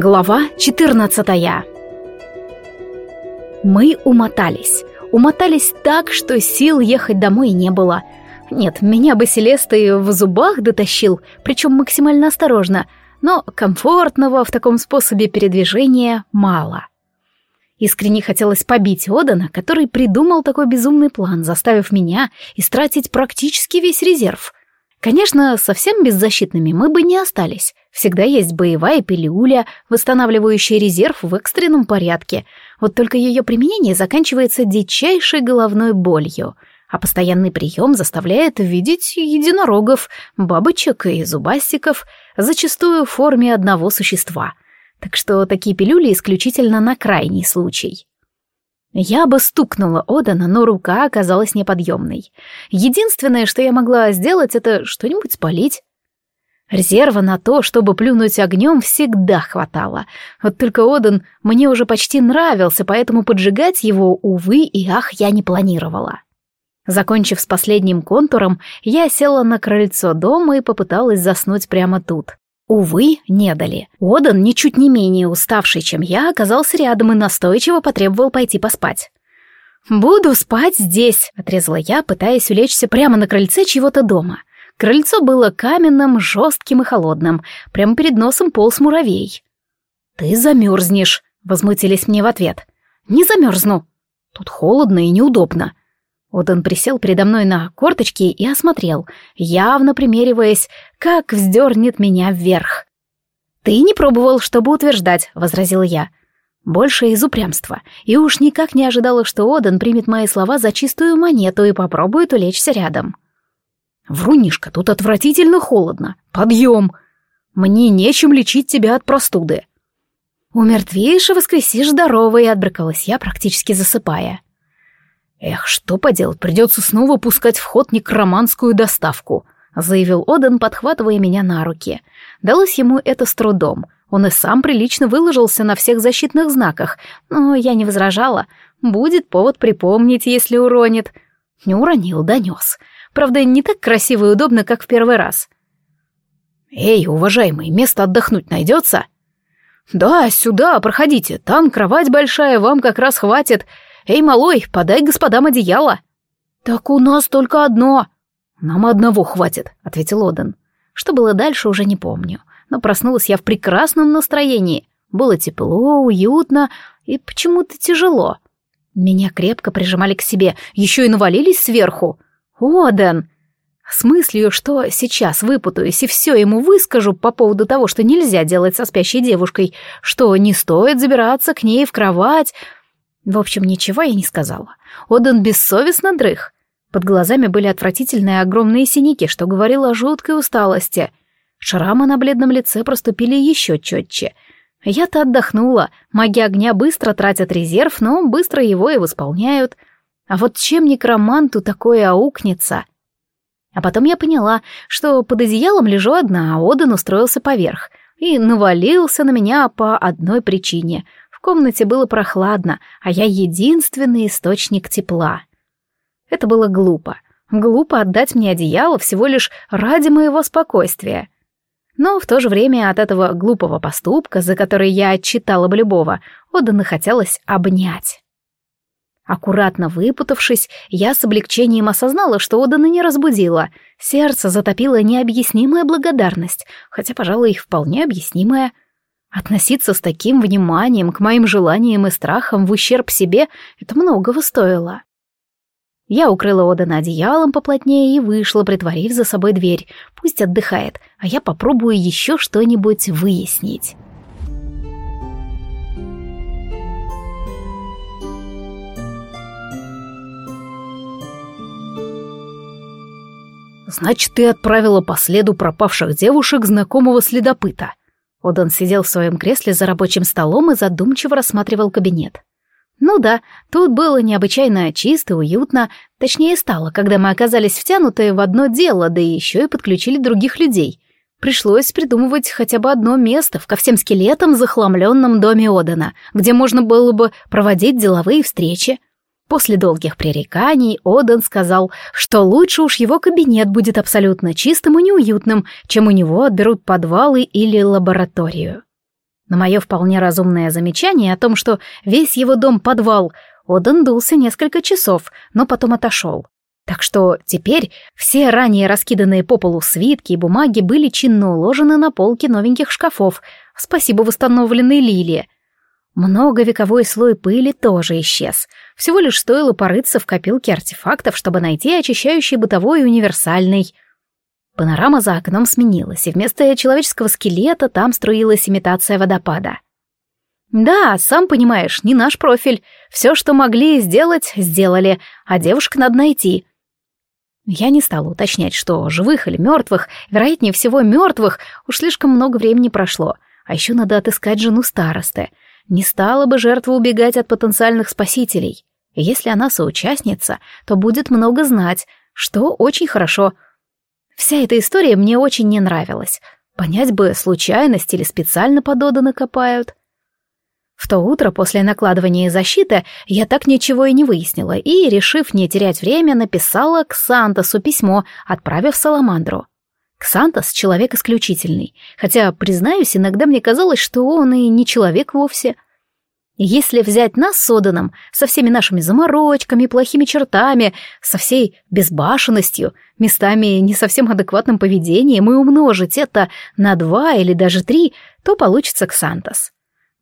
Глава 14 Мы умотались. Умотались так, что сил ехать домой не было. Нет, меня бы Селеста в зубах дотащил, причем максимально осторожно, но комфортного в таком способе передвижения мало. Искренне хотелось побить Одана, который придумал такой безумный план, заставив меня истратить практически весь резерв. Конечно, совсем беззащитными мы бы не остались. Всегда есть боевая пилюля, восстанавливающая резерв в экстренном порядке. Вот только ее применение заканчивается дичайшей головной болью, а постоянный прием заставляет видеть единорогов, бабочек и зубастиков, зачастую в форме одного существа. Так что такие пилюли исключительно на крайний случай. Я бы стукнула Одана, но рука оказалась неподъемной. Единственное, что я могла сделать, это что-нибудь спалить. Резерва на то, чтобы плюнуть огнем, всегда хватало. Вот только Одан мне уже почти нравился, поэтому поджигать его, увы и ах, я не планировала. Закончив с последним контуром, я села на крыльцо дома и попыталась заснуть прямо тут. Увы, не дали. Одан, ничуть не менее уставший, чем я, оказался рядом и настойчиво потребовал пойти поспать. «Буду спать здесь», — отрезала я, пытаясь улечься прямо на крыльце чего-то дома. Крыльцо было каменным, жестким и холодным. Прямо перед носом полз муравей. «Ты замерзнешь», — возмутились мне в ответ. «Не замерзну. Тут холодно и неудобно. Оден присел передо мной на корточки и осмотрел, явно примериваясь, как вздернет меня вверх. «Ты не пробовал, чтобы утверждать», — возразил я. Больше из упрямства, и уж никак не ожидала, что Оден примет мои слова за чистую монету и попробует улечься рядом. «Врунишка, тут отвратительно холодно. Подъем! Мне нечем лечить тебя от простуды». «Умертвеешь и воскресишь здоровой», — отбрыкалась я, практически засыпая. «Эх, что поделать, придется снова пускать в ход некроманскую доставку», заявил Оден, подхватывая меня на руки. Далось ему это с трудом. Он и сам прилично выложился на всех защитных знаках, но я не возражала. Будет повод припомнить, если уронит. Не уронил, донес. Правда, не так красиво и удобно, как в первый раз. «Эй, уважаемый, место отдохнуть найдется?» «Да, сюда, проходите, там кровать большая, вам как раз хватит. «Эй, малой, подай господам одеяло!» «Так у нас только одно!» «Нам одного хватит», — ответил Оден. Что было дальше, уже не помню. Но проснулась я в прекрасном настроении. Было тепло, уютно и почему-то тяжело. Меня крепко прижимали к себе, еще и навалились сверху. «Оден!» С мыслью, что сейчас выпутаюсь и все ему выскажу по поводу того, что нельзя делать со спящей девушкой, что не стоит забираться к ней в кровать, в общем, ничего я не сказала. Одан бессовестно дрых. Под глазами были отвратительные огромные синяки, что говорило о жуткой усталости. Шрамы на бледном лице проступили еще четче. Я-то отдохнула. Маги огня быстро тратят резерв, но быстро его и восполняют. А вот чем некроманту такое аукнется? А потом я поняла, что под одеялом лежу одна, а Одан устроился поверх и навалился на меня по одной причине — в комнате было прохладно, а я единственный источник тепла. Это было глупо. Глупо отдать мне одеяло всего лишь ради моего спокойствия. Но в то же время от этого глупого поступка, за который я отчитала бы любого, Одана хотелось обнять. Аккуратно выпутавшись, я с облегчением осознала, что Одана не разбудила. Сердце затопило необъяснимая благодарность, хотя, пожалуй, и вполне объяснимая — Относиться с таким вниманием к моим желаниям и страхам в ущерб себе — это многого стоило. Я укрыла Одана одеялом поплотнее и вышла, притворив за собой дверь. Пусть отдыхает, а я попробую еще что-нибудь выяснить. «Значит, ты отправила по следу пропавших девушек знакомого следопыта», Одан сидел в своем кресле за рабочим столом и задумчиво рассматривал кабинет. Ну да, тут было необычайно чисто, уютно, точнее стало, когда мы оказались втянуты в одно дело, да еще и подключили других людей. Пришлось придумывать хотя бы одно место в ко всем скелетам захламленном доме Одана, где можно было бы проводить деловые встречи. После долгих пререканий Оден сказал, что лучше уж его кабинет будет абсолютно чистым и неуютным, чем у него отберут подвалы или лабораторию. На мое вполне разумное замечание о том, что весь его дом подвал, Оден дулся несколько часов, но потом отошел. Так что теперь все ранее раскиданные по полу свитки и бумаги были чинно уложены на полки новеньких шкафов, спасибо восстановленной Лилии. Многовековой слой пыли тоже исчез. Всего лишь стоило порыться в копилке артефактов, чтобы найти очищающий бытовой универсальный. Панорама за окном сменилась, и вместо человеческого скелета там струилась имитация водопада. Да, сам понимаешь, не наш профиль. Все, что могли сделать, сделали, а девушек надо найти. Я не стала уточнять, что живых или мертвых, вероятнее всего мертвых, уж слишком много времени прошло, а еще надо отыскать жену старосты. Не стала бы жертва убегать от потенциальных спасителей. Если она соучастница, то будет много знать, что очень хорошо. Вся эта история мне очень не нравилась. Понять бы, случайность или специально пододаны копают. В то утро после накладывания защиты я так ничего и не выяснила и, решив не терять время, написала к Сантосу письмо, отправив Саламандру. Ксантос — человек исключительный, хотя, признаюсь, иногда мне казалось, что он и не человек вовсе. Если взять нас с Оданом, со всеми нашими заморочками, плохими чертами, со всей безбашенностью, местами не совсем адекватным поведением и умножить это на два или даже три, то получится Ксантос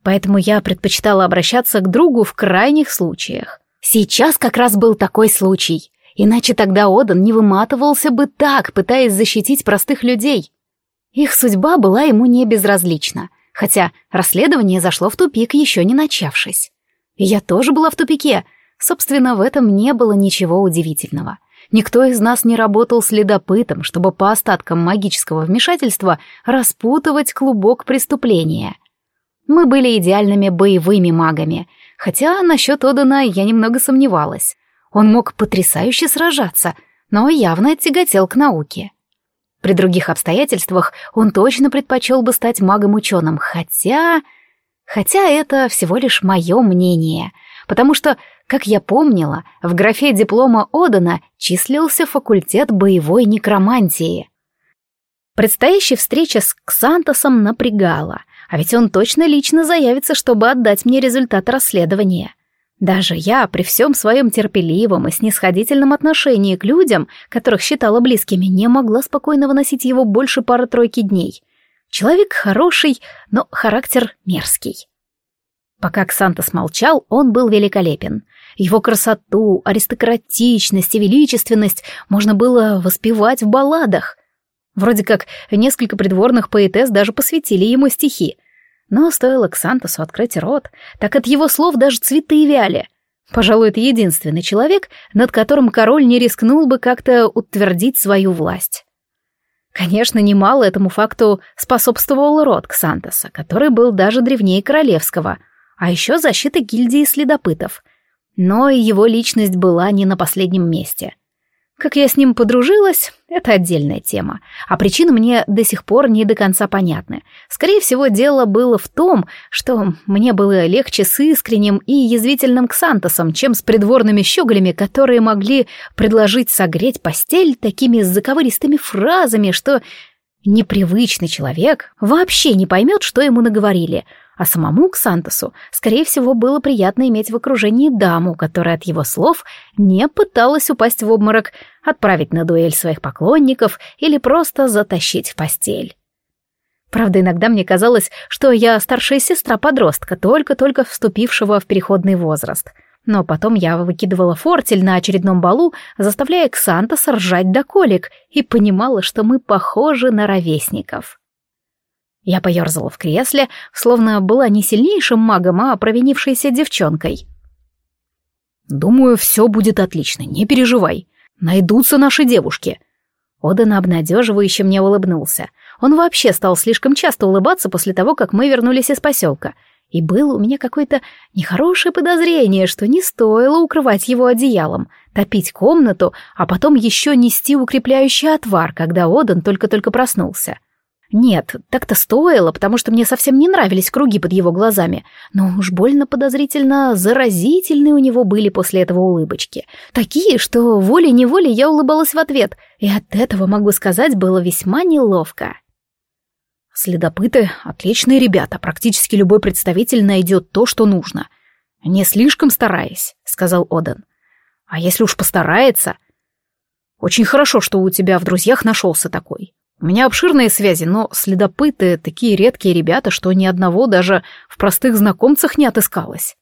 поэтому я предпочитала обращаться к другу в крайних случаях. Сейчас как раз был такой случай, иначе тогда Одан не выматывался бы так, пытаясь защитить простых людей. Их судьба была ему не безразлична, хотя расследование зашло в тупик, еще не начавшись. И я тоже была в тупике, собственно, в этом не было ничего удивительного. Никто из нас не работал следопытом, чтобы по остаткам магического вмешательства распутывать клубок преступления — мы были идеальными боевыми магами, хотя насчет Одана я немного сомневалась. Он мог потрясающе сражаться, но явно тяготел к науке. При других обстоятельствах он точно предпочел бы стать магом-ученым, хотя... Хотя это всего лишь мое мнение, потому что, как я помнила, в графе диплома Одана числился факультет боевой некромантии. Предстоящая встреча с Ксантосом напрягала — а ведь он точно лично заявится, чтобы отдать мне результат расследования. Даже я, при всем своем терпеливом и снисходительном отношении к людям, которых считала близкими, не могла спокойно выносить его больше пары-тройки дней. Человек хороший, но характер мерзкий. Пока Ксантос молчал, он был великолепен. Его красоту, аристократичность и величественность можно было воспевать в балладах — Вроде как несколько придворных поэтесс даже посвятили ему стихи. Но стоило Ксантосу открыть рот, так от его слов даже цветы вяли. Пожалуй, это единственный человек, над которым король не рискнул бы как-то утвердить свою власть. Конечно, немало этому факту способствовал род Ксантоса, который был даже древнее королевского, а еще защита гильдии следопытов. Но и его личность была не на последнем месте — как я с ним подружилась, это отдельная тема, а причины мне до сих пор не до конца понятны. Скорее всего, дело было в том, что мне было легче с искренним и язвительным Ксантосом, чем с придворными щеголями, которые могли предложить согреть постель такими заковыристыми фразами, что непривычный человек вообще не поймет, что ему наговорили — а самому Ксантосу, скорее всего, было приятно иметь в окружении даму, которая от его слов не пыталась упасть в обморок, отправить на дуэль своих поклонников или просто затащить в постель. Правда, иногда мне казалось, что я старшая сестра подростка, только-только вступившего в переходный возраст. Но потом я выкидывала фортель на очередном балу, заставляя Ксантоса ржать до колик, и понимала, что мы похожи на ровесников. Я поерзала в кресле, словно была не сильнейшим магом, а провинившейся девчонкой. «Думаю, все будет отлично, не переживай. Найдутся наши девушки». Одан обнадеживающе мне улыбнулся. Он вообще стал слишком часто улыбаться после того, как мы вернулись из поселка. И было у меня какое-то нехорошее подозрение, что не стоило укрывать его одеялом, топить комнату, а потом еще нести укрепляющий отвар, когда Одан только-только проснулся. Нет, так-то стоило, потому что мне совсем не нравились круги под его глазами, но уж больно подозрительно заразительные у него были после этого улыбочки. Такие, что волей-неволей я улыбалась в ответ, и от этого, могу сказать, было весьма неловко. Следопыты — отличные ребята, практически любой представитель найдет то, что нужно. Не слишком стараясь, — сказал Оден. А если уж постарается... Очень хорошо, что у тебя в друзьях нашелся такой. У меня обширные связи, но следопыты — такие редкие ребята, что ни одного даже в простых знакомцах не отыскалось.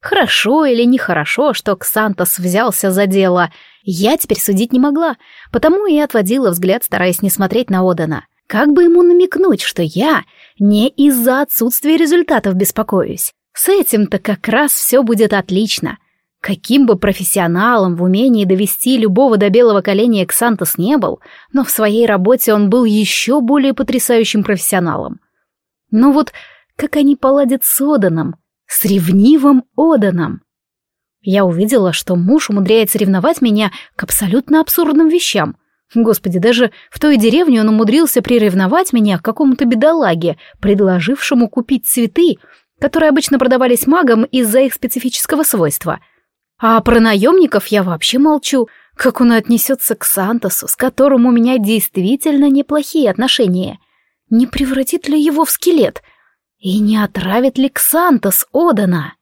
Хорошо или нехорошо, что Ксантос взялся за дело, я теперь судить не могла, потому и отводила взгляд, стараясь не смотреть на Одана. Как бы ему намекнуть, что я не из-за отсутствия результатов беспокоюсь? С этим-то как раз все будет отлично. Каким бы профессионалом в умении довести любого до белого коленя Ксантос не был, но в своей работе он был еще более потрясающим профессионалом. Но вот как они поладят с Оданом, с ревнивым Оданом? Я увидела, что муж умудряется ревновать меня к абсолютно абсурдным вещам — Господи, даже в той деревне он умудрился приревновать меня к какому-то бедолаге, предложившему купить цветы, которые обычно продавались магам из-за их специфического свойства. А про наемников я вообще молчу, как он отнесется к Сантосу, с которым у меня действительно неплохие отношения. Не превратит ли его в скелет? И не отравит ли Ксантос Одана?